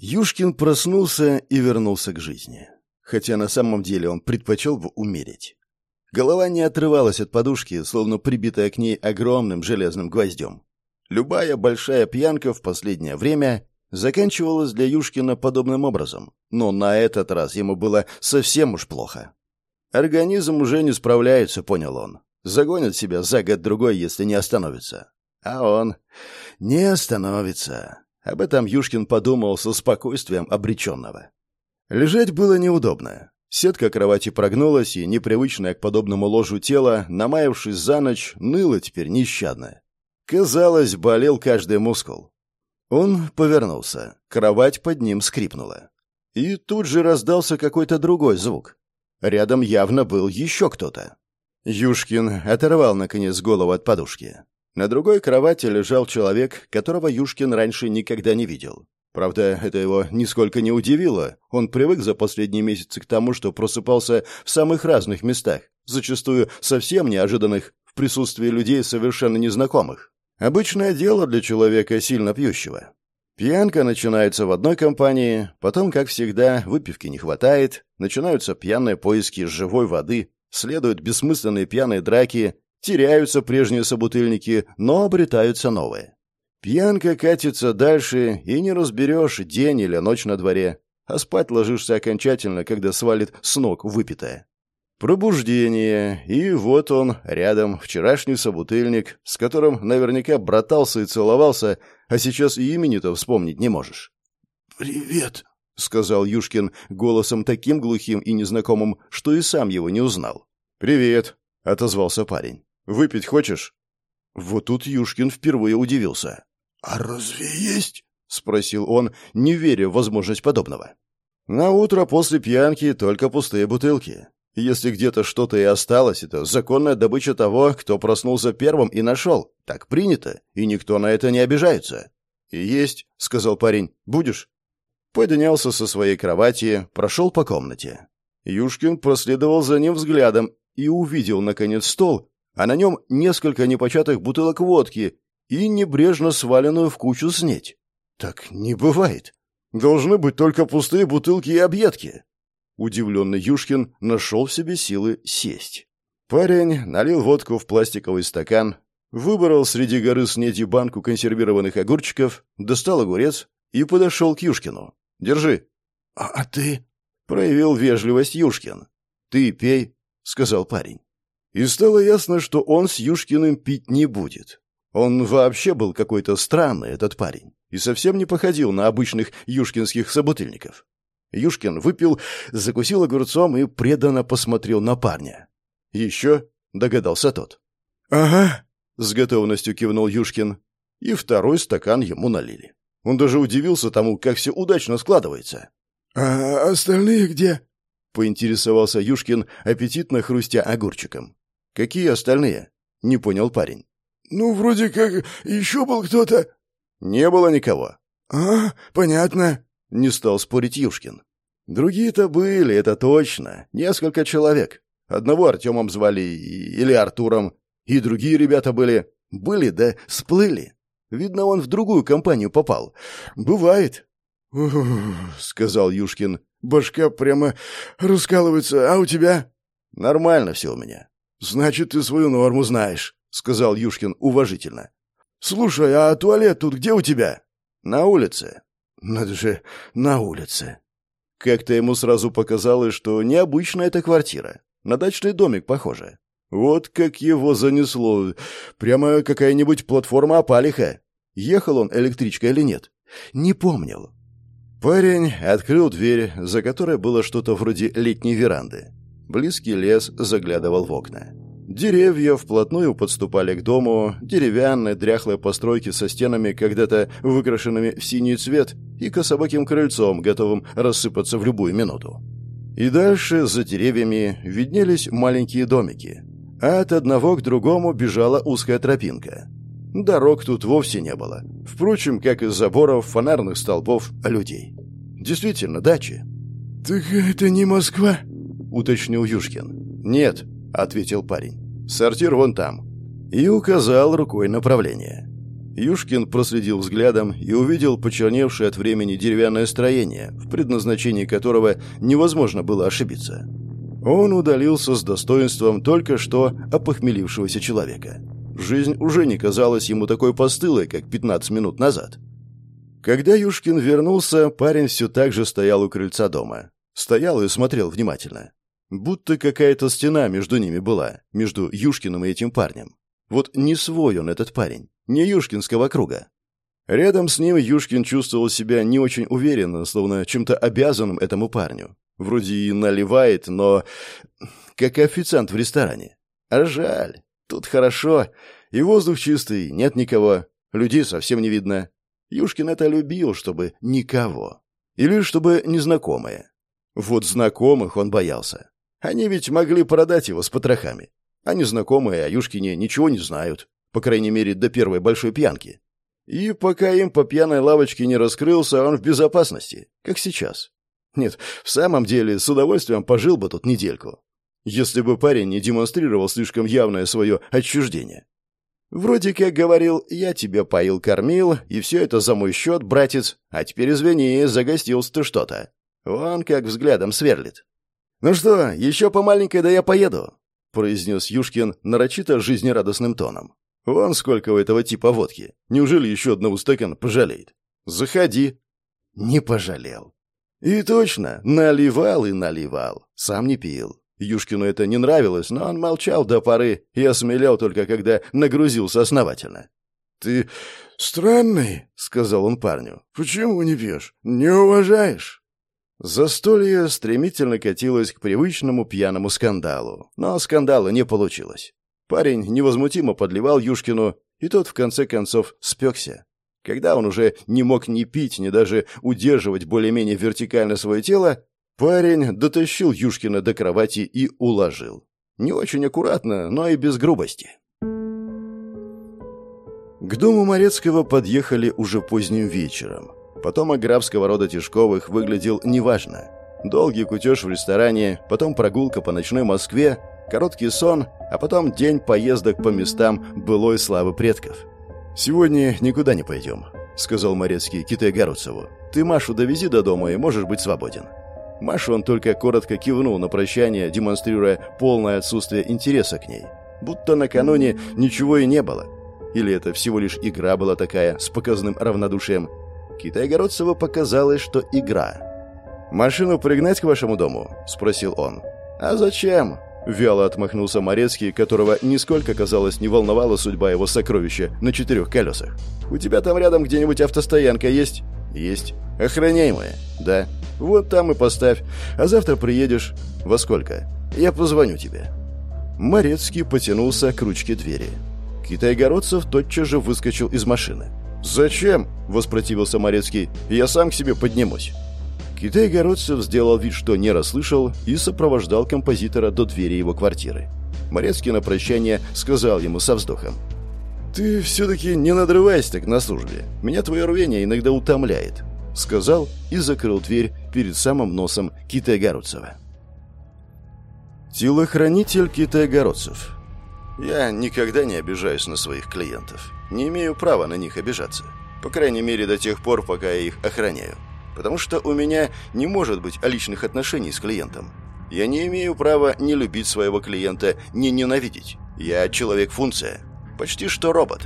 Юшкин проснулся и вернулся к жизни. Хотя на самом деле он предпочел бы умереть. Голова не отрывалась от подушки, словно прибитая к ней огромным железным гвоздем. Любая большая пьянка в последнее время заканчивалась для Юшкина подобным образом, но на этот раз ему было совсем уж плохо. Организм уже не справляется, понял он. Загонит себя за год-другой, если не остановится. А он не остановится. Об этом Юшкин подумал со спокойствием обреченного. Лежать было неудобно. Сетка кровати прогнулась, и непривычное к подобному ложу тело, намаявшись за ночь, ныло теперь нещадно. Казалось, болел каждый мускул. Он повернулся. Кровать под ним скрипнула. И тут же раздался какой-то другой звук. Рядом явно был еще кто-то. Юшкин оторвал, наконец, голову от подушки. На другой кровати лежал человек, которого Юшкин раньше никогда не видел. Правда, это его нисколько не удивило. Он привык за последние месяцы к тому, что просыпался в самых разных местах, зачастую совсем неожиданных, в присутствии людей совершенно незнакомых. Обычное дело для человека сильно пьющего. Пьянка начинается в одной компании, потом, как всегда, выпивки не хватает, начинаются пьяные поиски живой воды, следуют бессмысленные пьяные драки, Теряются прежние собутыльники, но обретаются новые. Пьянка катится дальше, и не разберешь, день или ночь на дворе, а спать ложишься окончательно, когда свалит с ног выпитое. Пробуждение, и вот он, рядом, вчерашний собутыльник, с которым наверняка братался и целовался, а сейчас и имени-то вспомнить не можешь. «Привет», — сказал Юшкин голосом таким глухим и незнакомым, что и сам его не узнал. «Привет», — отозвался парень. Выпить хочешь?» Вот тут Юшкин впервые удивился. «А разве есть?» — спросил он, не веря в возможность подобного. «На утро после пьянки только пустые бутылки. Если где-то что-то и осталось, это законная добыча того, кто проснулся первым и нашел. Так принято, и никто на это не обижается». «Есть», — сказал парень. «Будешь?» Поднялся со своей кровати, прошел по комнате. Юшкин проследовал за ним взглядом и увидел, наконец, стол, а на нем несколько непочатых бутылок водки и небрежно сваленную в кучу снеть. Так не бывает. Должны быть только пустые бутылки и объедки. Удивленный Юшкин нашел в себе силы сесть. Парень налил водку в пластиковый стакан, выбрал среди горы снеди банку консервированных огурчиков, достал огурец и подошел к Юшкину. «Держи». «А, а ты?» — проявил вежливость Юшкин. «Ты пей», — сказал парень. И стало ясно, что он с Юшкиным пить не будет. Он вообще был какой-то странный, этот парень, и совсем не походил на обычных юшкинских собутыльников. Юшкин выпил, закусил огурцом и преданно посмотрел на парня. «Еще?» — догадался тот. «Ага», — с готовностью кивнул Юшкин. И второй стакан ему налили. Он даже удивился тому, как все удачно складывается. «А остальные где?» — поинтересовался Юшкин, аппетитно хрустя огурчиком. «Какие остальные?» — не понял парень. «Ну, вроде как еще был кто-то». «Не было никого». «А, понятно», — не стал спорить Юшкин. «Другие-то были, это точно. Несколько человек. Одного Артемом звали или Артуром, и другие ребята были. Были, да сплыли. Видно, он в другую компанию попал. Бывает». сказал Юшкин. «Башка прямо раскалывается, а у тебя?» «Нормально все у меня. «Значит, ты свою норму знаешь», — сказал Юшкин уважительно. «Слушай, а туалет тут где у тебя?» «На улице». «Надо же, на улице». Как-то ему сразу показалось, что необычная эта квартира. На дачный домик похоже. Вот как его занесло. Прямо какая-нибудь платформа опалиха. Ехал он электричкой или нет? Не помнил. Парень открыл дверь, за которой было что-то вроде летней веранды. Близкий лес заглядывал в окна. Деревья вплотную подступали к дому, деревянные дряхлые постройки со стенами, когда-то выкрашенными в синий цвет, и кособоким крыльцом, готовым рассыпаться в любую минуту. И дальше, за деревьями, виднелись маленькие домики. А от одного к другому бежала узкая тропинка. Дорог тут вовсе не было. Впрочем, как и заборов, фонарных столбов, людей. Действительно, дачи. «Так это не Москва?» — уточнил Юшкин. «Нет», — ответил парень. «Сортир вон там». И указал рукой направление. Юшкин проследил взглядом и увидел почерневшее от времени деревянное строение, в предназначении которого невозможно было ошибиться. Он удалился с достоинством только что опохмелившегося человека. Жизнь уже не казалась ему такой постылой, как 15 минут назад. Когда Юшкин вернулся, парень все так же стоял у крыльца дома. Стоял и смотрел внимательно. Будто какая-то стена между ними была, между Юшкиным и этим парнем. Вот не свой он, этот парень, не Юшкинского круга. Рядом с ним Юшкин чувствовал себя не очень уверенно, словно чем-то обязанным этому парню. Вроде и наливает, но как официант в ресторане. А жаль. Тут хорошо. И воздух чистый, нет никого. Людей совсем не видно. Юшкин это любил, чтобы никого. Или чтобы незнакомые. Вот знакомых он боялся. Они ведь могли продать его с потрохами. А незнакомые о Юшкине ничего не знают. По крайней мере, до первой большой пьянки. И пока им по пьяной лавочке не раскрылся, он в безопасности, как сейчас. Нет, в самом деле, с удовольствием пожил бы тут недельку. Если бы парень не демонстрировал слишком явное свое отчуждение. Вроде как говорил, я тебя поил-кормил, и все это за мой счет, братец, а теперь извини, загостился ты что-то. Вон как взглядом сверлит. «Ну что, еще по маленькой, да я поеду», — произнес Юшкин нарочито жизнерадостным тоном. «Вон сколько у этого типа водки. Неужели еще одного стакана пожалеет? Заходи». Не пожалел. И точно, наливал и наливал. Сам не пил. Юшкину это не нравилось, но он молчал до поры и осмелел только, когда нагрузился основательно. «Ты странный», — сказал он парню. «Почему не пьешь? Не уважаешь?» Застолье стремительно катилось к привычному пьяному скандалу, но скандала не получилось. Парень невозмутимо подливал Юшкину, и тот в конце концов спекся. Когда он уже не мог ни пить, ни даже удерживать более-менее вертикально свое тело, парень дотащил Юшкина до кровати и уложил. Не очень аккуратно, но и без грубости. К дому Морецкого подъехали уже поздним вечером. Потом графского рода Тишковых выглядел неважно. Долгий кутеж в ресторане, потом прогулка по ночной Москве, короткий сон, а потом день поездок по местам былой славы предков. «Сегодня никуда не пойдем», — сказал Морецкий Китай-Городцеву. «Ты Машу довези до дома и можешь быть свободен». Машу он только коротко кивнул на прощание, демонстрируя полное отсутствие интереса к ней. Будто накануне ничего и не было. Или это всего лишь игра была такая, с показным равнодушием, Китай-Городцеву показалось, что игра. «Машину пригнать к вашему дому?» – спросил он. «А зачем?» – вяло отмахнулся Морецкий, которого нисколько, казалось, не волновала судьба его сокровища на четырех колесах. «У тебя там рядом где-нибудь автостоянка есть?» «Есть. Охраняемая?» «Да. Вот там и поставь. А завтра приедешь. Во сколько?» «Я позвоню тебе». Морецкий потянулся к ручке двери. Китай-городцев тотчас же выскочил из машины. «Зачем?» – воспротивился Морецкий. «Я сам к себе поднимусь». Китай-городцев сделал вид, что не расслышал, и сопровождал композитора до двери его квартиры. Морецкий на прощание сказал ему со вздохом. «Ты все-таки не надрывайся так на службе. Меня твое рвение иногда утомляет», — сказал и закрыл дверь перед самым носом Китай-городцева. Телохранитель Китай-городцев. Я никогда не обижаюсь на своих клиентов. Не имею права на них обижаться. По крайней мере, до тех пор, пока я их охраняю. Потому что у меня не может быть личных отношений с клиентом. Я не имею права не любить своего клиента, не ненавидеть. Я человек-функция. Почти что робот.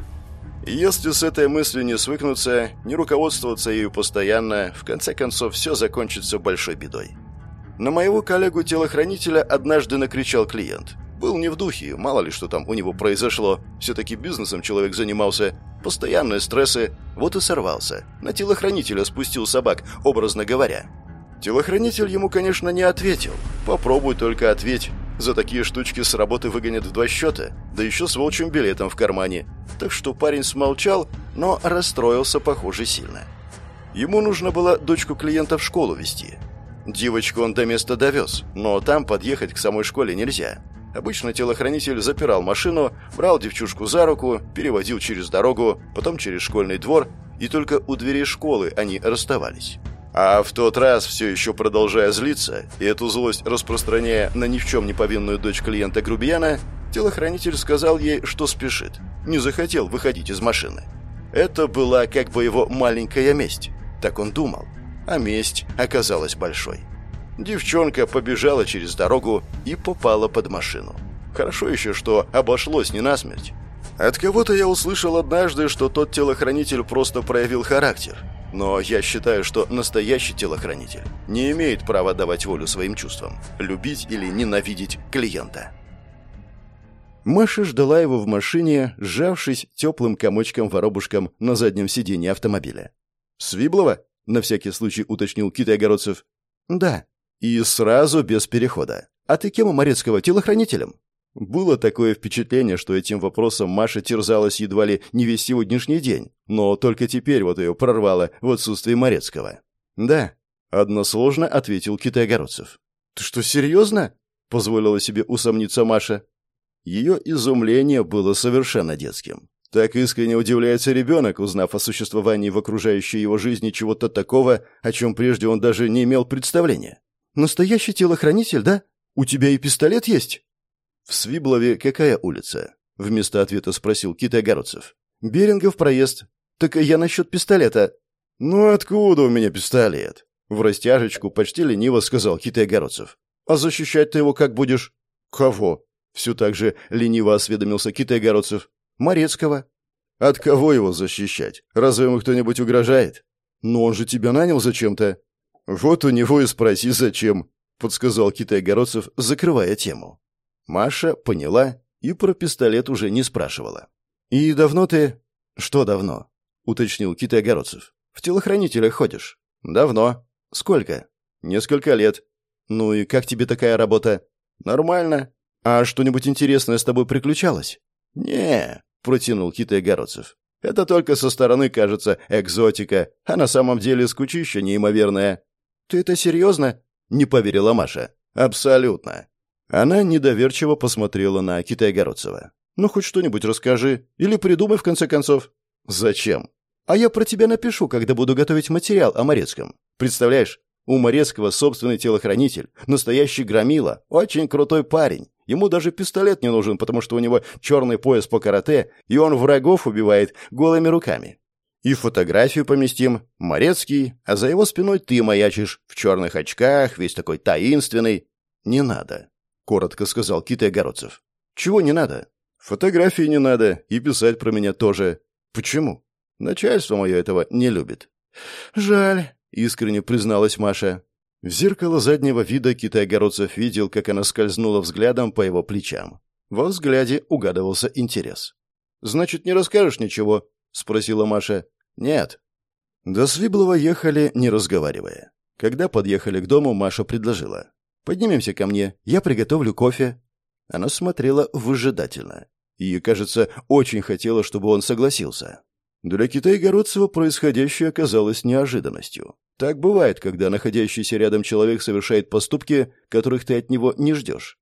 Если с этой мыслью не свыкнуться, не руководствоваться ею постоянно, в конце концов все закончится большой бедой. На моего коллегу-телохранителя однажды накричал клиент. Был не в духе, мало ли что там у него произошло. Все-таки бизнесом человек занимался. Постоянные стрессы. Вот и сорвался. На телохранителя спустил собак, образно говоря. Телохранитель ему, конечно, не ответил. Попробуй только ответь. За такие штучки с работы выгонят в два счета, да еще с волчьим билетом в кармане. Так что парень смолчал, но расстроился, похоже, сильно. Ему нужно было дочку клиента в школу вести. Девочку он до места довез, но там подъехать к самой школе нельзя. Обычно телохранитель запирал машину, брал девчушку за руку, переводил через дорогу, потом через школьный двор, и только у дверей школы они расставались. А в тот раз, все еще продолжая злиться, и эту злость распространяя на ни в чем не повинную дочь клиента Грубияна, телохранитель сказал ей, что спешит. Не захотел выходить из машины. Это была как бы его маленькая месть. Так он думал. А месть оказалась большой. Девчонка побежала через дорогу и попала под машину. Хорошо еще, что обошлось не насмерть. От кого-то я услышал однажды, что тот телохранитель просто проявил характер. Но я считаю, что настоящий телохранитель не имеет права давать волю своим чувствам, любить или ненавидеть клиента. Маша ждала его в машине, сжавшись теплым комочком-воробушком на заднем сиденье автомобиля. «Свиблова?» — на всякий случай уточнил Китай Огородцев. «Да». «И сразу без перехода. А ты кем у Морецкого? Телохранителем?» Было такое впечатление, что этим вопросом Маша терзалась едва ли не весь сегодняшний день, но только теперь вот ее прорвало в отсутствие Морецкого. «Да», — односложно ответил Китай Огородцев. «Ты что, серьезно?» — позволила себе усомниться Маша. Ее изумление было совершенно детским. Так искренне удивляется ребенок, узнав о существовании в окружающей его жизни чего-то такого, о чем прежде он даже не имел представления. «Настоящий телохранитель, да? У тебя и пистолет есть?» «В Свиблове какая улица?» — вместо ответа спросил Китай Огородцев. «Берингов проезд. Так я насчет пистолета». «Ну откуда у меня пистолет?» В растяжечку почти лениво сказал Китай Огородцев. «А защищать ты его как будешь?» «Кого?» Все так же лениво осведомился Китай Огородцев. «Морецкого». «От кого его защищать? Разве ему кто-нибудь угрожает?» «Но он же тебя нанял зачем-то». «Вот у него и спроси, зачем», — подсказал Китай Огородцев, закрывая тему. Маша поняла и про пистолет уже не спрашивала. «И давно ты...» «Что давно?» — уточнил Китай Огородцев. «В телохранителях ходишь?» «Давно». «Сколько?» «Несколько лет». «Ну и как тебе такая работа?» «Нормально. «А что-нибудь интересное с тобой приключалось?» «Не», — протянул Китай Огородцев. «Это только со стороны кажется экзотика, а на самом деле скучища неимоверная». «Ты это серьезно?» — не поверила Маша. «Абсолютно». Она недоверчиво посмотрела на Китай Огородцева. «Ну, хоть что-нибудь расскажи. Или придумай, в конце концов». «Зачем?» «А я про тебя напишу, когда буду готовить материал о Морецком. Представляешь, у Морецкого собственный телохранитель, настоящий громила, очень крутой парень. Ему даже пистолет не нужен, потому что у него черный пояс по карате, и он врагов убивает голыми руками. И фотографию поместим. Морецкий, а за его спиной ты маячишь, в черных очках, весь такой таинственный. Не надо, — коротко сказал Китай Огородцев. Чего не надо? Фотографии не надо, и писать про меня тоже. Почему? Начальство мое этого не любит. Жаль, — искренне призналась Маша. В зеркало заднего вида Китай-Огородцев видел, как она скользнула взглядом по его плечам. Во взгляде угадывался интерес. «Значит, не расскажешь ничего?» — спросила Маша. «Нет». До Свиблова ехали, не разговаривая. Когда подъехали к дому, Маша предложила. «Поднимемся ко мне, я приготовлю кофе». Она смотрела выжидательно. И, кажется, очень хотела, чтобы он согласился. Для Китай-Городцева происходящее оказалось неожиданностью. Так бывает, когда находящийся рядом человек совершает поступки, которых ты от него не ждешь.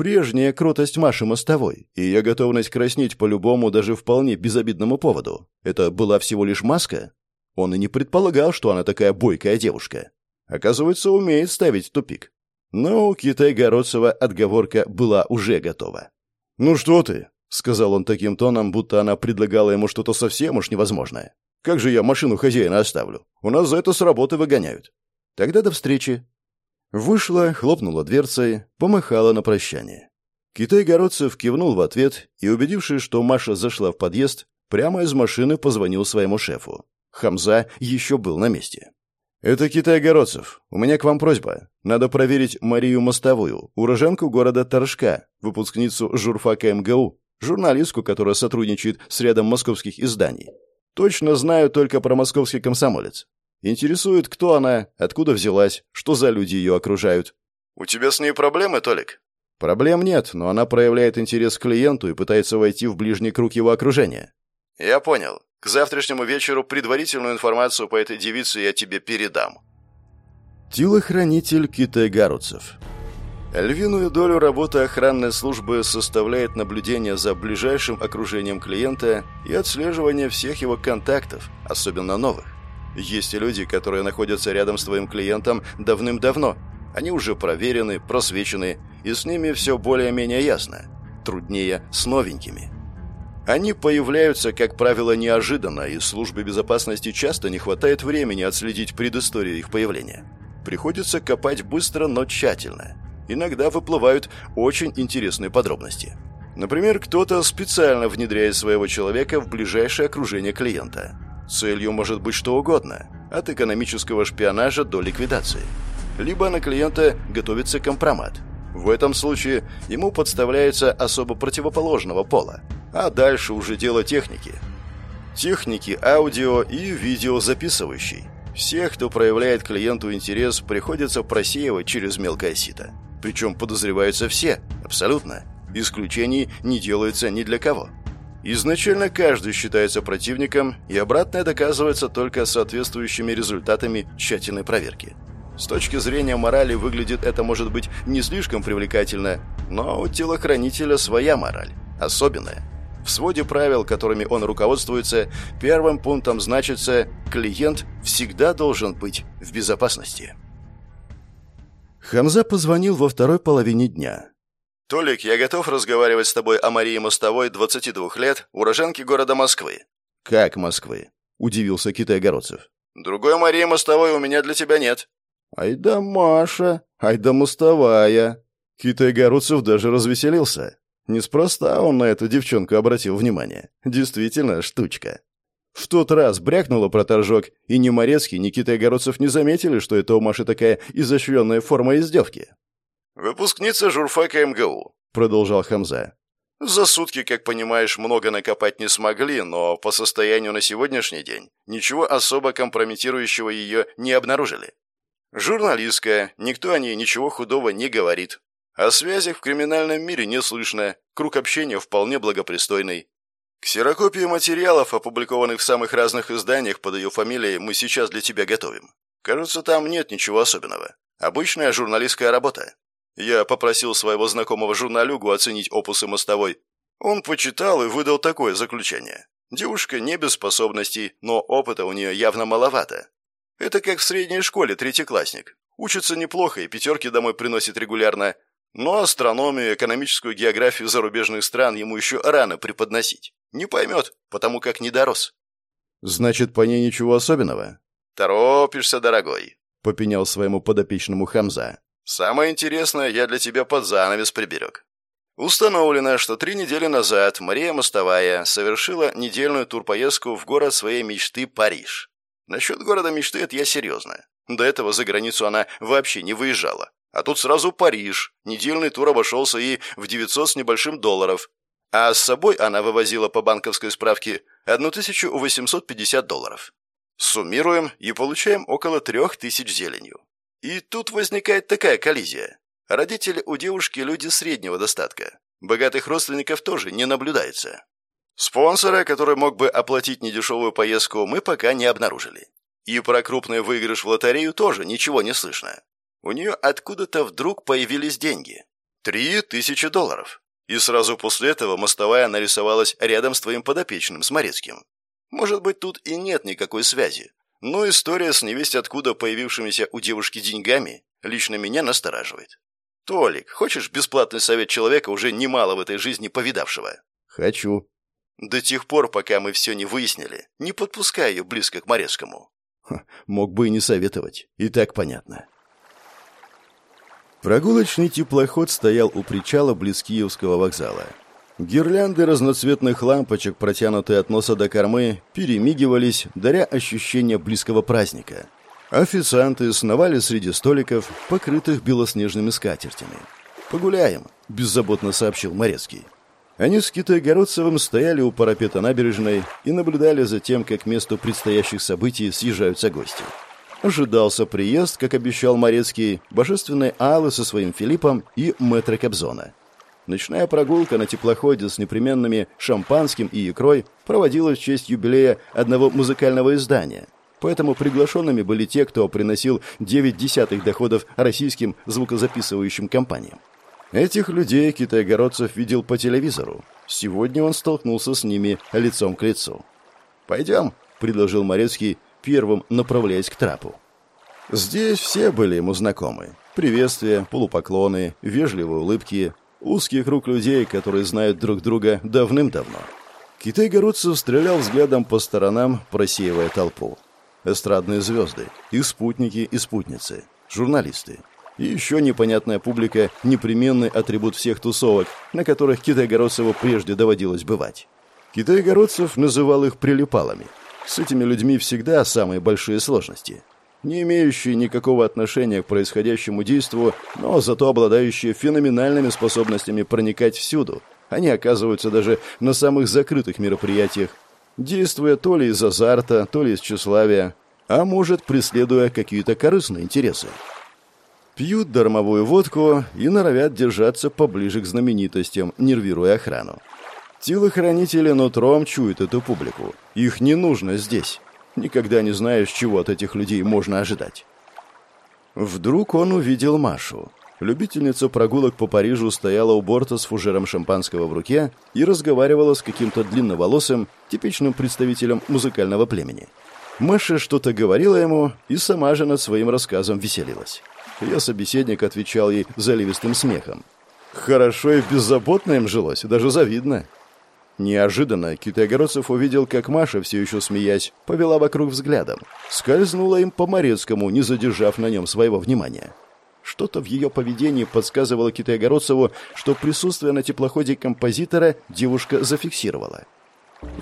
Прежняя кротость Маши Мостовой и ее готовность краснеть по любому, даже вполне безобидному поводу — это была всего лишь маска? Он и не предполагал, что она такая бойкая девушка. Оказывается, умеет ставить тупик. Но у Китай-Городцева отговорка была уже готова. «Ну что ты?» — сказал он таким тоном, будто она предлагала ему что-то совсем уж невозможное. «Как же я машину хозяина оставлю? У нас за это с работы выгоняют». «Тогда до встречи». Вышла, хлопнула дверцей, помахала на прощание. Китай-городцев кивнул в ответ и, убедившись, что Маша зашла в подъезд, прямо из машины позвонил своему шефу. Хамза еще был на месте. «Это Китай-городцев. У меня к вам просьба. Надо проверить Марию Мостовую, уроженку города Торжка, выпускницу журфака МГУ, журналистку, которая сотрудничает с рядом московских изданий. Точно знаю только про московский комсомолец. Интересует, кто она, откуда взялась, что за люди ее окружают. У тебя с ней проблемы, Толик? Проблем нет, но она проявляет интерес к клиенту и пытается войти в ближний круг его окружения. Я понял. К завтрашнему вечеру предварительную информацию по этой девице я тебе передам. Телохранитель Китай Гаруцев. Львиную долю работы охранной службы составляет наблюдение за ближайшим окружением клиента и отслеживание всех его контактов, особенно новых. Есть и люди, которые находятся рядом с твоим клиентом давным-давно. Они уже проверены, просвечены, и с ними все более-менее ясно. Труднее с новенькими. Они появляются, как правило, неожиданно, и службе безопасности часто не хватает времени отследить предысторию их появления. Приходится копать быстро, но тщательно. Иногда выплывают очень интересные подробности. Например, кто-то специально внедряет своего человека в ближайшее окружение клиента. Целью может быть что угодно, от экономического шпионажа до ликвидации. Либо на клиента готовится компромат. В этом случае ему подставляется особо противоположного пола, а дальше уже дело техники. Техники аудио и видеозаписывающей. Всех, кто проявляет клиенту интерес, приходится просеивать через мелкое сито. Причем подозреваются все, абсолютно. Исключений не делается ни для кого. Изначально каждый считается противником, и обратное доказывается только соответствующими результатами тщательной проверки. С точки зрения морали выглядит это, может быть, не слишком привлекательно, но у телохранителя своя мораль, особенная. В своде правил, которыми он руководствуется, первым пунктом значится «клиент всегда должен быть в безопасности». Хамза позвонил во второй половине дня. «Толик, я готов разговаривать с тобой о Марии Мостовой, 22 лет, уроженке города Москвы». «Как Москвы?» – удивился Китай-Городцев. «Другой Марии Мостовой у меня для тебя нет». «Ай да Маша, ай да Мостовая». Китай-Городцев даже развеселился. Неспроста он на эту девчонку обратил внимание. Действительно, штучка. В тот раз брякнуло про торжок, и ни Морецкий, ни Китай-Городцев не заметили, что это у Маши такая изощренная форма издевки. «Выпускница журфака МГУ», — продолжал Хамза. «За сутки, как понимаешь, много накопать не смогли, но по состоянию на сегодняшний день ничего особо компрометирующего ее не обнаружили. Журналистка, никто о ней ничего худого не говорит. О связях в криминальном мире не слышно, круг общения вполне благопристойный. Ксерокопии материалов, опубликованных в самых разных изданиях под ее фамилией, мы сейчас для тебя готовим. Кажется, там нет ничего особенного. Обычная журналистская работа. Я попросил своего знакомого журналюгу оценить опусы мостовой. Он почитал и выдал такое заключение. Девушка не без способностей, но опыта у нее явно маловато. Это как в средней школе третьеклассник. Учится неплохо и пятерки домой приносит регулярно, но астрономию, экономическую географию зарубежных стран ему еще рано преподносить. Не поймет, потому как не дорос. Значит, по ней ничего особенного? Торопишься, дорогой, попенял своему подопечному Хамза. Самое интересное я для тебя под занавес приберег. Установлено, что три недели назад Мария Мостовая совершила недельную турпоездку в город своей мечты Париж. Насчет города мечты это я серьезно. До этого за границу она вообще не выезжала. А тут сразу Париж. Недельный тур обошелся ей в 900 с небольшим долларов. А с собой она вывозила по банковской справке 1850 долларов. Суммируем и получаем около 3000 зеленью. И тут возникает такая коллизия. Родители у девушки люди среднего достатка. Богатых родственников тоже не наблюдается. Спонсора, который мог бы оплатить недешевую поездку, мы пока не обнаружили. И про крупный выигрыш в лотерею тоже ничего не слышно. У нее откуда-то вдруг появились деньги. Три тысячи долларов. И сразу после этого мостовая нарисовалась рядом с твоим подопечным, с Морецким. Может быть, тут и нет никакой связи. Но история с невесть откуда появившимися у девушки деньгами лично меня настораживает. Толик, хочешь бесплатный совет человека, уже немало в этой жизни повидавшего? Хочу. До тех пор, пока мы все не выяснили, не подпускай ее близко к Морецкому. Ха, мог бы и не советовать. И так понятно. Прогулочный теплоход стоял у причала близ Киевского вокзала. Гирлянды разноцветных лампочек, протянутые от носа до кормы, перемигивались, даря ощущение близкого праздника. Официанты сновали среди столиков, покрытых белоснежными скатертями. «Погуляем», — беззаботно сообщил Морецкий. Они с Китой Городцевым стояли у парапета набережной и наблюдали за тем, как к месту предстоящих событий съезжаются гости. Ожидался приезд, как обещал Морецкий, божественной Аллы со своим Филиппом и мэтра Кобзона. Ночная прогулка на теплоходе с непременными шампанским и икрой проводилась в честь юбилея одного музыкального издания. Поэтому приглашенными были те, кто приносил 9 десятых доходов российским звукозаписывающим компаниям. Этих людей Китай-Городцев видел по телевизору. Сегодня он столкнулся с ними лицом к лицу. «Пойдем», — предложил Морецкий, первым направляясь к трапу. Здесь все были ему знакомы. Приветствия, полупоклоны, вежливые улыбки, узкий круг людей, которые знают друг друга давным-давно. Китай-городцев стрелял взглядом по сторонам, просеивая толпу. Эстрадные звезды, их спутники и спутницы, журналисты. И еще непонятная публика – непременный атрибут всех тусовок, на которых Китай-городцеву прежде доводилось бывать. Китай-городцев называл их прилипалами. С этими людьми всегда самые большие сложности. Не имеющие никакого отношения к происходящему действу, но зато обладающие феноменальными способностями проникать всюду. Они оказываются даже на самых закрытых мероприятиях, действуя то ли из азарта, то ли из тщеславия, а может, преследуя какие-то корыстные интересы. Пьют дармовую водку и норовят держаться поближе к знаменитостям, нервируя охрану. Телохранители нутром чуют эту публику. Их не нужно здесь. Никогда не знаешь, чего от этих людей можно ожидать. Вдруг он увидел Машу. Любительница прогулок по Парижу стояла у борта с фужером шампанского в руке и разговаривала с каким-то длинноволосым, типичным представителем музыкального племени. Маша что-то говорила ему и сама же над своим рассказом веселилась. Ее собеседник отвечал ей заливистым смехом. «Хорошо и беззаботно им жилось, даже завидно». Неожиданно Китайгородцев увидел, как Маша, все еще смеясь, повела вокруг взглядом. Скользнула им по Морецкому, не задержав на нем своего внимания. Что-то в ее поведении подсказывало Китайгородцеву, что присутствие на теплоходе композитора девушка зафиксировала.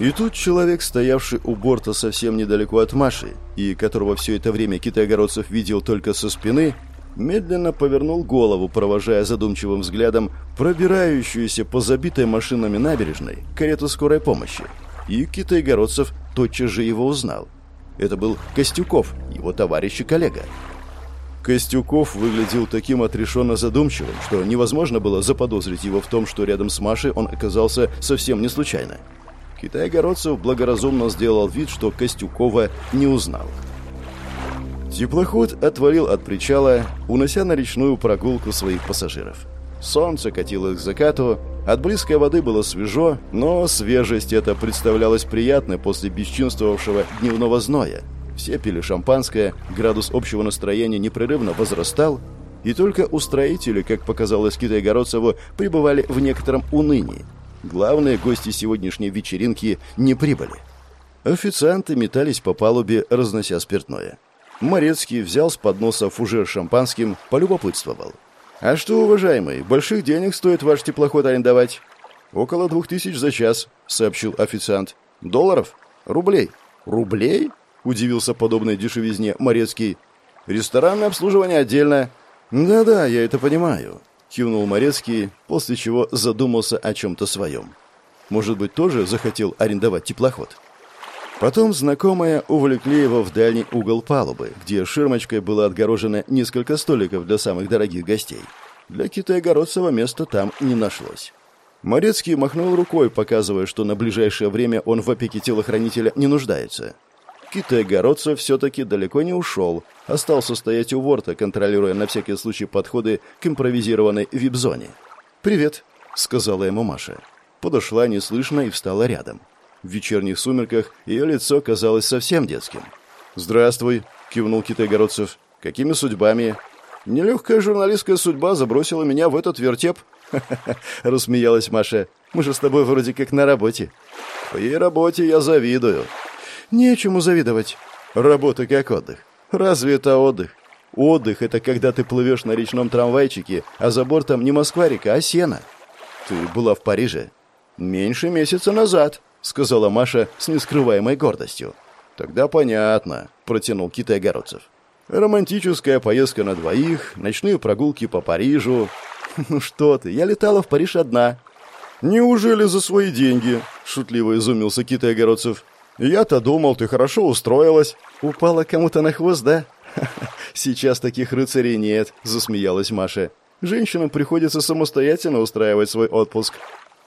И тут человек, стоявший у борта совсем недалеко от Маши, и которого все это время Китайгородцев видел только со спины, медленно повернул голову, провожая задумчивым взглядом пробирающуюся по забитой машинами набережной карету скорой помощи. И Китайгородцев тотчас же его узнал. Это был Костюков, его товарищ и коллега. Костюков выглядел таким отрешенно задумчивым, что невозможно было заподозрить его в том, что рядом с Машей он оказался совсем не случайно. Китай-городцев благоразумно сделал вид, что Костюкова не узнал. Теплоход отвалил от причала, унося на речную прогулку своих пассажиров. Солнце катилось к закату, от близкой воды было свежо, но свежесть эта представлялась приятной после бесчинствовавшего дневного зноя, все пили шампанское, градус общего настроения непрерывно возрастал, и только устроители, как показалось Китай-Городцеву, пребывали в некотором унынии. Главные гости сегодняшней вечеринки не прибыли. Официанты метались по палубе, разнося спиртное. Морецкий взял с подноса фужер шампанским, полюбопытствовал. «А что, уважаемый, больших денег стоит ваш теплоход арендовать?» «Около двух тысяч за час», — сообщил официант. «Долларов? Рублей?» «Рублей?» удивился подобной дешевизне Морецкий. «Ресторанное обслуживание отдельно». «Да-да, я это понимаю», — кивнул Морецкий, после чего задумался о чем-то своем. «Может быть, тоже захотел арендовать теплоход?» Потом знакомые увлекли его в дальний угол палубы, где ширмочкой было отгорожено несколько столиков для самых дорогих гостей. Для Китая-Городцева места там не нашлось. Морецкий махнул рукой, показывая, что на ближайшее время он в опеке телохранителя не нуждается. Китай-городцев все-таки далеко не ушел, остался стоять у ворта, контролируя на всякий случай подходы к импровизированной вип-зоне. «Привет», — сказала ему Маша. Подошла неслышно и встала рядом. В вечерних сумерках ее лицо казалось совсем детским. «Здравствуй», — кивнул Китай-городцев. «Какими судьбами?» «Нелегкая журналистская судьба забросила меня в этот вертеп», — рассмеялась Маша. «Мы же с тобой вроде как на работе». «Твоей работе я завидую», Нечему завидовать. Работа как отдых. Разве это отдых? Отдых — это когда ты плывешь на речном трамвайчике, а за бортом не Москва-река, а сена. Ты была в Париже? Меньше месяца назад, сказала Маша с нескрываемой гордостью. Тогда понятно, протянул Китай-Городцев. Романтическая поездка на двоих, ночные прогулки по Парижу. Ну что ты, я летала в Париж одна. Неужели за свои деньги? Шутливо изумился Китай-Городцев. Я-то думал, ты хорошо устроилась. Упала кому-то на хвост, да? Сейчас таких рыцарей нет, засмеялась Маша. Женщинам приходится самостоятельно устраивать свой отпуск.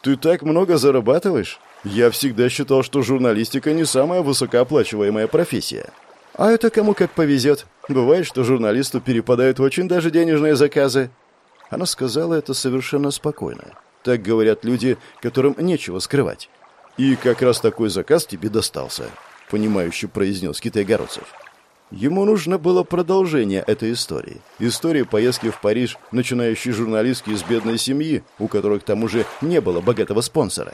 Ты так много зарабатываешь? Я всегда считал, что журналистика не самая высокооплачиваемая профессия. А это кому как повезет. Бывает, что журналисту перепадают очень даже денежные заказы. Она сказала это совершенно спокойно. Так говорят люди, которым нечего скрывать. «И как раз такой заказ тебе достался», — понимающе произнес Китай-Городцев. Ему нужно было продолжение этой истории. История поездки в Париж начинающей журналистки из бедной семьи, у которой к тому же не было богатого спонсора.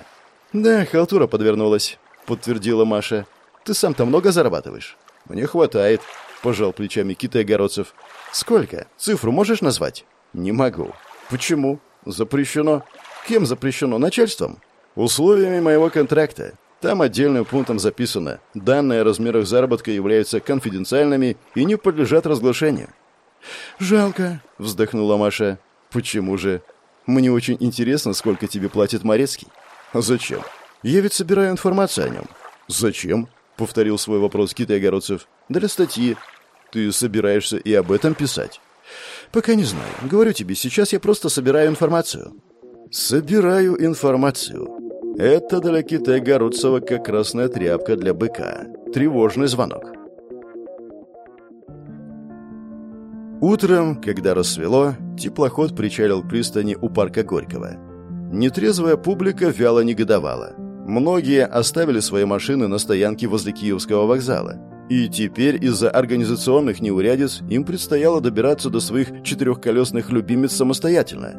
«Да, халтура подвернулась», — подтвердила Маша. «Ты сам-то много зарабатываешь?» «Мне хватает», — пожал плечами Китай-Городцев. «Сколько? Цифру можешь назвать?» «Не могу». «Почему?» «Запрещено». «Кем запрещено? Начальством?» «Условиями моего контракта. Там отдельным пунктом записано, данные о размерах заработка являются конфиденциальными и не подлежат разглашению». «Жалко», — вздохнула Маша. «Почему же? Мне очень интересно, сколько тебе платит Морецкий». «Зачем? Я ведь собираю информацию о нем». «Зачем?» — повторил свой вопрос Китай-Огородцев. «Для статьи. Ты собираешься и об этом писать?» «Пока не знаю. Говорю тебе, сейчас я просто собираю информацию». «Собираю информацию». Это для Китай-Городцева как красная тряпка для быка. Тревожный звонок. Утром, когда рассвело, теплоход причалил к пристани у парка Горького. Нетрезвая публика вяло негодовала. Многие оставили свои машины на стоянке возле Киевского вокзала. И теперь из-за организационных неурядиц им предстояло добираться до своих четырехколесных любимец самостоятельно.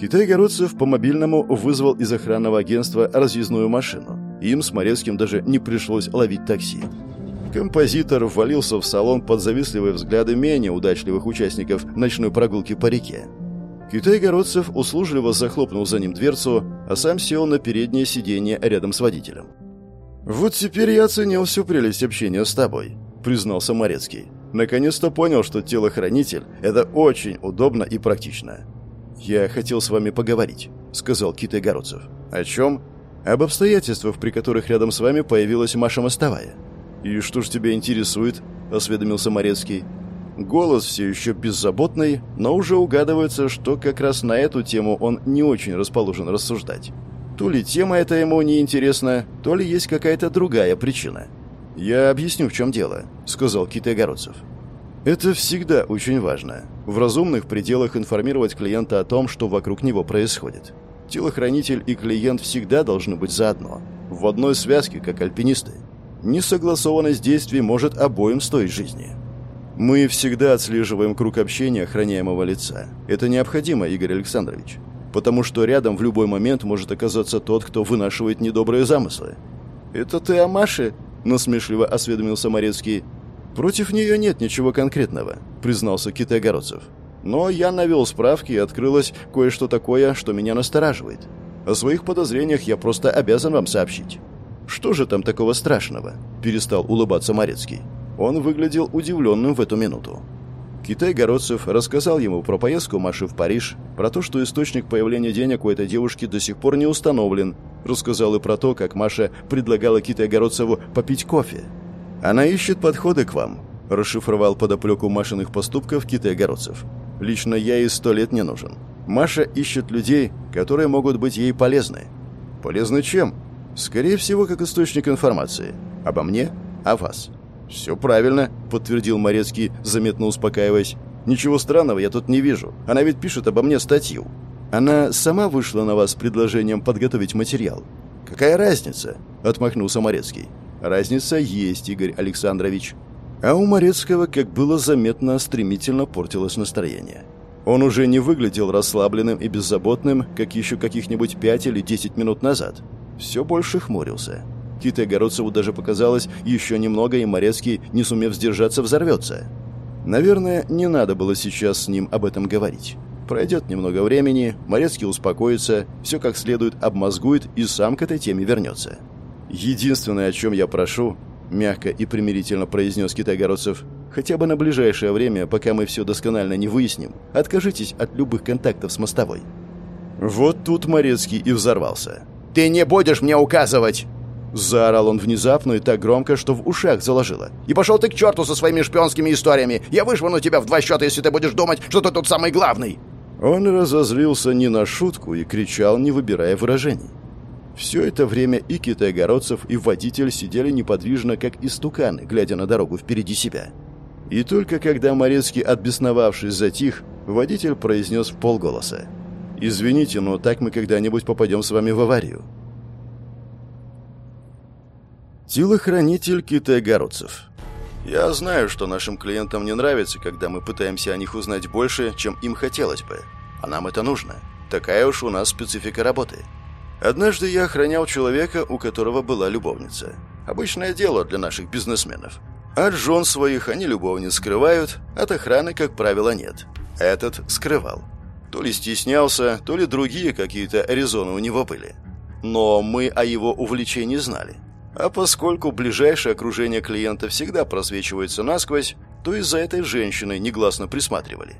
Китай-Городцев по мобильному вызвал из охранного агентства разъездную машину. Им с Морецким даже не пришлось ловить такси. Композитор ввалился в салон под завистливые взгляды менее удачливых участников ночной прогулки по реке. Китай-Городцев услужливо захлопнул за ним дверцу, а сам сел на переднее сиденье рядом с водителем. «Вот теперь я оценил всю прелесть общения с тобой», — признался Морецкий. «Наконец-то понял, что телохранитель — это очень удобно и практично». «Я хотел с вами поговорить», — сказал Китай Городцев. «О чем?» «Об обстоятельствах, при которых рядом с вами появилась Маша Мостовая». «И что ж тебя интересует?» — осведомился Морецкий. Голос все еще беззаботный, но уже угадывается, что как раз на эту тему он не очень расположен рассуждать. То ли тема эта ему не интересна, то ли есть какая-то другая причина. «Я объясню, в чем дело», — сказал Кит Огородцев. «Это всегда очень важно. В разумных пределах информировать клиента о том, что вокруг него происходит. Телохранитель и клиент всегда должны быть заодно. В одной связке, как альпинисты. Несогласованность действий может обоим стоить жизни». Мы всегда отслеживаем круг общения охраняемого лица. Это необходимо, Игорь Александрович потому что рядом в любой момент может оказаться тот, кто вынашивает недобрые замыслы. «Это ты о Маше?» – насмешливо осведомился Морецкий. «Против нее нет ничего конкретного», – признался Китай-Городцев. «Но я навел справки, и открылось кое-что такое, что меня настораживает. О своих подозрениях я просто обязан вам сообщить». «Что же там такого страшного?» – перестал улыбаться Морецкий. Он выглядел удивленным в эту минуту. Китай-Городцев рассказал ему про поездку Маши в Париж, про то, что источник появления денег у этой девушки до сих пор не установлен, рассказал и про то, как Маша предлагала Китай-Городцеву попить кофе. «Она ищет подходы к вам», – расшифровал подоплеку Машиных поступков Китай-Городцев. «Лично я ей сто лет не нужен. Маша ищет людей, которые могут быть ей полезны». «Полезны чем?» «Скорее всего, как источник информации. Обо мне, о вас». «Все правильно», — подтвердил Морецкий, заметно успокаиваясь. «Ничего странного я тут не вижу. Она ведь пишет обо мне статью. Она сама вышла на вас с предложением подготовить материал». «Какая разница?» — отмахнулся Морецкий. «Разница есть, Игорь Александрович». А у Морецкого, как было заметно, стремительно портилось настроение. Он уже не выглядел расслабленным и беззаботным, как еще каких-нибудь пять или десять минут назад. Все больше хмурился. Кита Огородцеву даже показалось еще немного, и Морецкий, не сумев сдержаться, взорвется. Наверное, не надо было сейчас с ним об этом говорить. Пройдет немного времени, Морецкий успокоится, все как следует обмозгует и сам к этой теме вернется. «Единственное, о чем я прошу», — мягко и примирительно произнес Китай-Городцев, «хотя бы на ближайшее время, пока мы все досконально не выясним, откажитесь от любых контактов с мостовой». Вот тут Морецкий и взорвался. «Ты не будешь мне указывать!» Заорал он внезапно и так громко, что в ушах заложило. «И пошел ты к черту со своими шпионскими историями! Я вышвырну тебя в два счета, если ты будешь думать, что ты тут самый главный!» Он разозлился не на шутку и кричал, не выбирая выражений. Все это время и Китай-Городцев, и водитель сидели неподвижно, как истуканы, глядя на дорогу впереди себя. И только когда Морецкий, отбесновавшись, затих, водитель произнес в полголоса. «Извините, но так мы когда-нибудь попадем с вами в аварию. Телохранитель Китай-Городцев. Я знаю, что нашим клиентам не нравится, когда мы пытаемся о них узнать больше, чем им хотелось бы. А нам это нужно. Такая уж у нас специфика работы. Однажды я охранял человека, у которого была любовница. Обычное дело для наших бизнесменов. От жен своих они любовниц скрывают, от охраны, как правило, нет. Этот скрывал. То ли стеснялся, то ли другие какие-то резоны у него были. Но мы о его увлечении знали. А поскольку ближайшее окружение клиента всегда просвечивается насквозь, то из-за этой женщины негласно присматривали.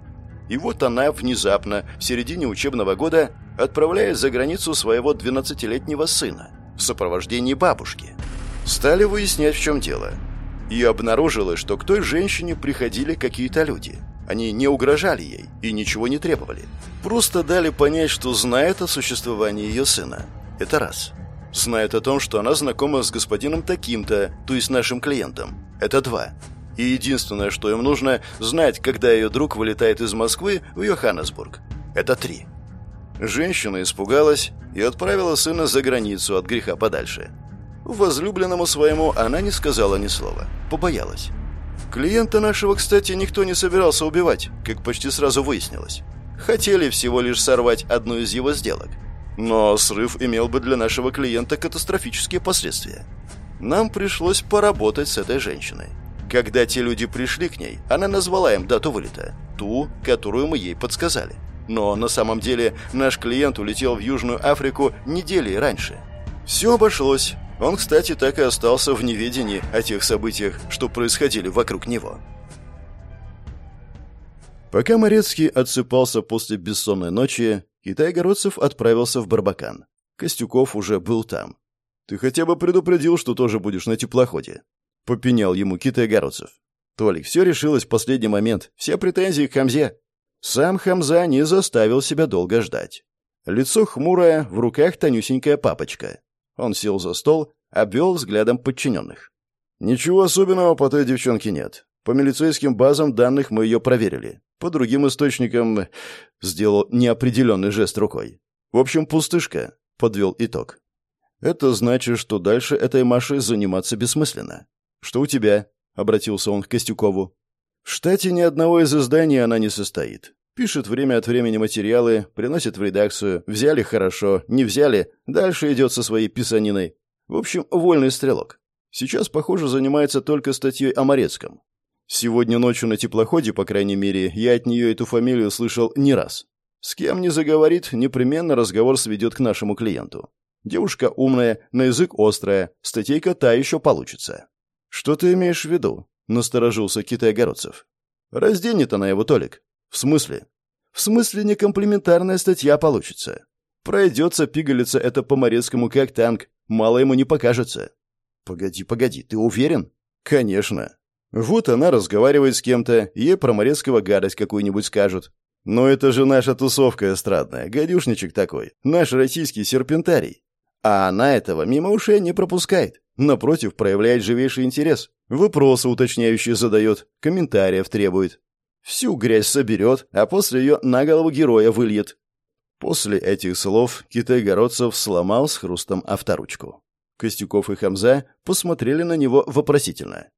И вот она внезапно, в середине учебного года, отправляет за границу своего 12-летнего сына в сопровождении бабушки. Стали выяснять, в чем дело – и обнаружилось, что к той женщине приходили какие-то люди. Они не угрожали ей и ничего не требовали. Просто дали понять, что знает о существовании ее сына. Это раз. Знает о том, что она знакома с господином таким-то, то есть нашим клиентом. Это два. И единственное, что им нужно, знать, когда ее друг вылетает из Москвы в Йоханнесбург. Это три. Женщина испугалась и отправила сына за границу от греха подальше. Возлюбленному своему она не сказала ни слова. Побоялась. Клиента нашего, кстати, никто не собирался убивать, как почти сразу выяснилось. Хотели всего лишь сорвать одну из его сделок. Но срыв имел бы для нашего клиента катастрофические последствия. Нам пришлось поработать с этой женщиной. Когда те люди пришли к ней, она назвала им дату вылета, ту, которую мы ей подсказали. Но на самом деле наш клиент улетел в Южную Африку недели раньше. Все обошлось. Он, кстати, так и остался в неведении о тех событиях, что происходили вокруг него. Пока Морецкий отсыпался после бессонной ночи, Китай-городцев отправился в Барбакан. Костюков уже был там. «Ты хотя бы предупредил, что тоже будешь на теплоходе», — попенял ему Китай-городцев. «Толик, все решилось в последний момент. Все претензии к Хамзе». Сам Хамза не заставил себя долго ждать. Лицо хмурое, в руках тонюсенькая папочка. Он сел за стол, обвел взглядом подчиненных. «Ничего особенного по той девчонке нет. По милицейским базам данных мы ее проверили. По другим источникам...» Сделал неопределенный жест рукой. «В общем, пустышка», — подвел итог. «Это значит, что дальше этой Машей заниматься бессмысленно. Что у тебя?» — обратился он к Костюкову. «В штате ни одного из изданий она не состоит. Пишет время от времени материалы, приносит в редакцию. Взяли хорошо, не взяли, дальше идет со своей писаниной. В общем, вольный стрелок. Сейчас, похоже, занимается только статьей о Морецком. Сегодня ночью на теплоходе, по крайней мере, я от нее эту фамилию слышал не раз. С кем не заговорит, непременно разговор сведет к нашему клиенту. Девушка умная, на язык острая, статейка та еще получится. «Что ты имеешь в виду?» — насторожился Китай-Огородцев. «Разденет она его, Толик. В смысле? В смысле не комплиментарная статья получится. Пройдется пигалица это по Морецкому как танк, мало ему не покажется. Погоди, погоди, ты уверен? Конечно. Вот она разговаривает с кем-то, ей про Морецкого гадость какую-нибудь скажут. Но это же наша тусовка эстрадная, гадюшничек такой, наш российский серпентарий. А она этого мимо ушей не пропускает. Напротив, проявляет живейший интерес. Вопросы уточняющие задает, комментариев требует. Всю грязь соберет, а после ее на голову героя выльет. После этих слов Китай-Городцев сломал с хрустом авторучку. Костюков и Хамза посмотрели на него вопросительно.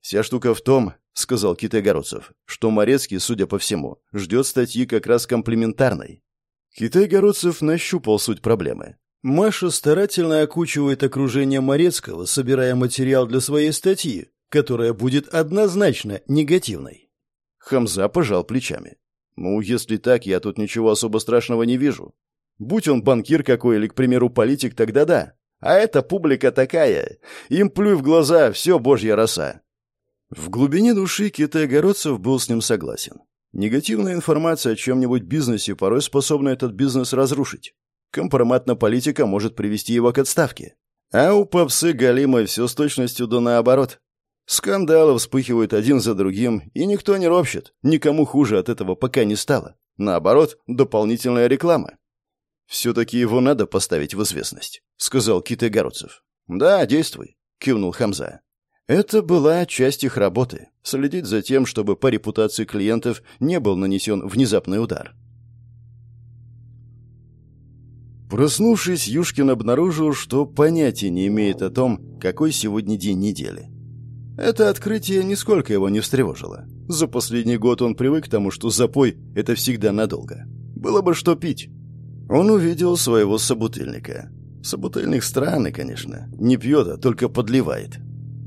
«Вся штука в том, — сказал Китай-Городцев, — что Морецкий, судя по всему, ждет статьи как раз комплементарной». Китай-Городцев нащупал суть проблемы. Маша старательно окучивает окружение Морецкого, собирая материал для своей статьи, которая будет однозначно негативной. Хамза пожал плечами. «Ну, если так, я тут ничего особо страшного не вижу. Будь он банкир какой или, к примеру, политик, тогда да. А эта публика такая. Им плюй в глаза, все божья роса». В глубине души Китай-Огородцев был с ним согласен. Негативная информация о чем-нибудь бизнесе порой способна этот бизнес разрушить. Компромат политика может привести его к отставке. А у попсы Галима все с точностью до наоборот. Скандалы вспыхивают один за другим, и никто не ропщет. Никому хуже от этого пока не стало. Наоборот, дополнительная реклама. «Все-таки его надо поставить в известность», — сказал Кит Игородцев. «Да, действуй», — кивнул Хамза. Это была часть их работы — следить за тем, чтобы по репутации клиентов не был нанесен внезапный удар. Проснувшись, Юшкин обнаружил, что понятия не имеет о том, какой сегодня день недели. Это открытие нисколько его не встревожило. За последний год он привык к тому, что запой — это всегда надолго. Было бы что пить. Он увидел своего собутыльника. Собутыльник странный, конечно. Не пьет, а только подливает.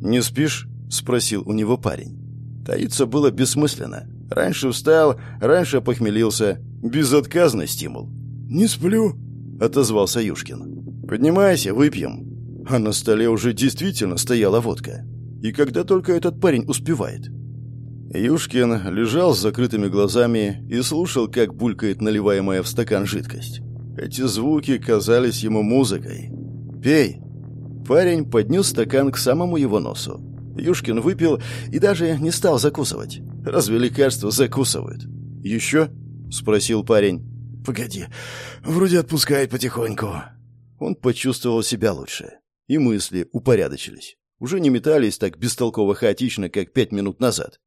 «Не спишь?» — спросил у него парень. Таиться было бессмысленно. Раньше встал, раньше похмелился. Безотказный стимул. «Не сплю», — отозвался Юшкин. «Поднимайся, выпьем». А на столе уже действительно стояла водка. И когда только этот парень успевает. Юшкин лежал с закрытыми глазами и слушал, как булькает наливаемая в стакан жидкость. Эти звуки казались ему музыкой. «Пей!» Парень поднес стакан к самому его носу. Юшкин выпил и даже не стал закусывать. Разве лекарства закусывают? «Еще?» — спросил парень. «Погоди, вроде отпускает потихоньку». Он почувствовал себя лучше. И мысли упорядочились. Уже не метались так бестолково хаотично, как пять минут назад.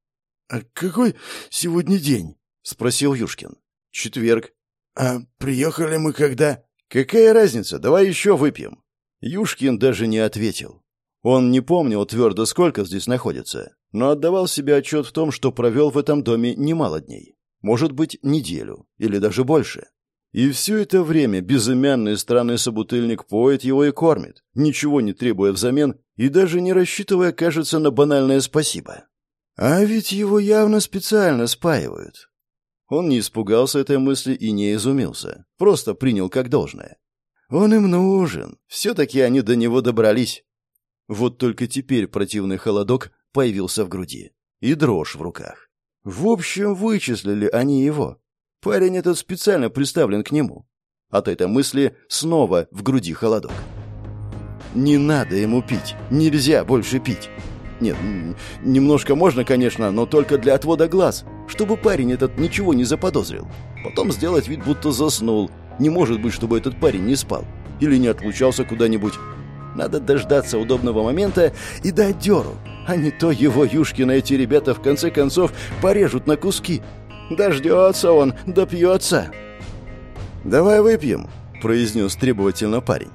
«А какой сегодня день?» — спросил Юшкин. «Четверг». «А приехали мы когда?» «Какая разница? Давай еще выпьем». Юшкин даже не ответил. Он не помнил твердо, сколько здесь находится, но отдавал себе отчет в том, что провел в этом доме немало дней. Может быть, неделю или даже больше. И все это время безымянный странный собутыльник поет его и кормит, ничего не требуя взамен и даже не рассчитывая, кажется, на банальное спасибо. А ведь его явно специально спаивают. Он не испугался этой мысли и не изумился, просто принял как должное. Он им нужен, все-таки они до него добрались. Вот только теперь противный холодок появился в груди и дрожь в руках. В общем, вычислили они его. Парень этот специально приставлен к нему. От этой мысли снова в груди холодок. Не надо ему пить. Нельзя больше пить. Нет, немножко можно, конечно, но только для отвода глаз, чтобы парень этот ничего не заподозрил. Потом сделать вид, будто заснул. Не может быть, чтобы этот парень не спал. Или не отлучался куда-нибудь. Надо дождаться удобного момента и дать дёру. А не то его Юшкина эти ребята в конце концов порежут на куски. Дождется он, допьется. «Давай выпьем», — произнес требовательно парень.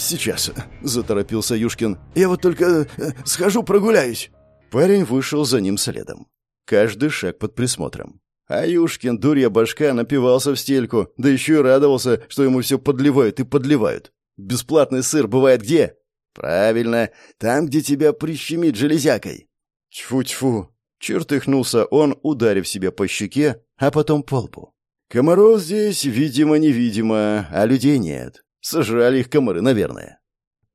«Сейчас», — заторопился Юшкин. «Я вот только э, схожу прогуляюсь». Парень вышел за ним следом. Каждый шаг под присмотром. А Юшкин, дурья башка, напивался в стельку, да еще и радовался, что ему все подливают и подливают. Бесплатный сыр бывает где? Правильно, там, где тебя прищемит железякой. Тьфу-тьфу, Чертыхнулся он, ударив себя по щеке, а потом по лбу. Комаров здесь, видимо-невидимо, а людей нет. Сожрали их комары, наверное.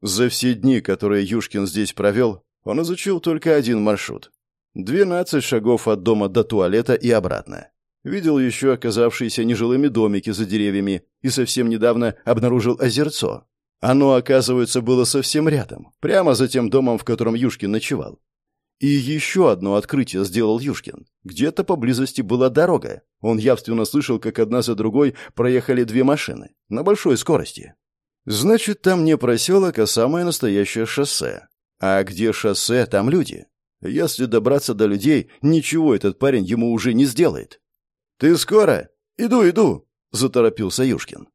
За все дни, которые Юшкин здесь провел, он изучил только один маршрут. Двенадцать шагов от дома до туалета и обратно. Видел еще оказавшиеся нежилыми домики за деревьями и совсем недавно обнаружил озерцо. Оно, оказывается, было совсем рядом, прямо за тем домом, в котором Юшкин ночевал. И еще одно открытие сделал Юшкин. Где-то поблизости была дорога. Он явственно слышал, как одна за другой проехали две машины. На большой скорости. Значит, там не проселок, а самое настоящее шоссе. А где шоссе, там люди. Если добраться до людей, ничего этот парень ему уже не сделает. «Ты скоро?» «Иду, иду!» — заторопился Юшкин.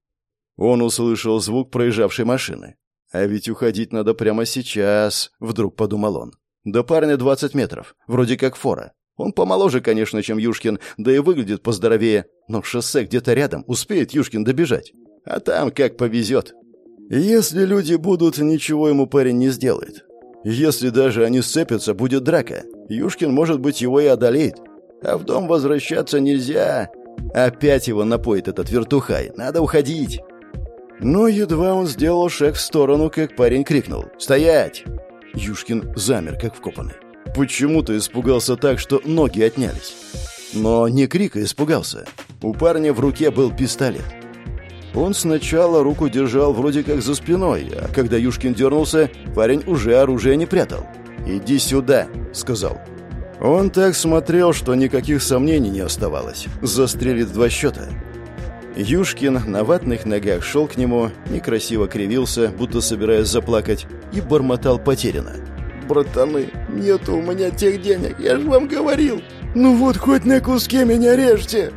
Он услышал звук проезжавшей машины. «А ведь уходить надо прямо сейчас», — вдруг подумал он. До парня 20 метров, вроде как фора. Он помоложе, конечно, чем Юшкин, да и выглядит поздоровее, но шоссе где-то рядом, успеет Юшкин добежать. А там как повезет. Если люди будут, ничего ему парень не сделает. Если даже они сцепятся, будет драка. Юшкин, может быть, его и одолеет. А в дом возвращаться нельзя. Опять его напоит этот вертухай. Надо уходить. Но едва он сделал шаг в сторону, как парень крикнул «Стоять!». Юшкин замер, как вкопанный. Почему-то испугался так, что ноги отнялись. Но не крика испугался. У парня в руке был пистолет. Он сначала руку держал вроде как за спиной, а когда Юшкин дернулся, парень уже оружие не прятал. «Иди сюда», — сказал. Он так смотрел, что никаких сомнений не оставалось. Застрелит два счета. Юшкин на ватных ногах шел к нему, некрасиво кривился, будто собираясь заплакать, и бормотал потерянно. «Братаны, нет у меня тех денег, я же вам говорил! Ну вот хоть на куске меня режьте!»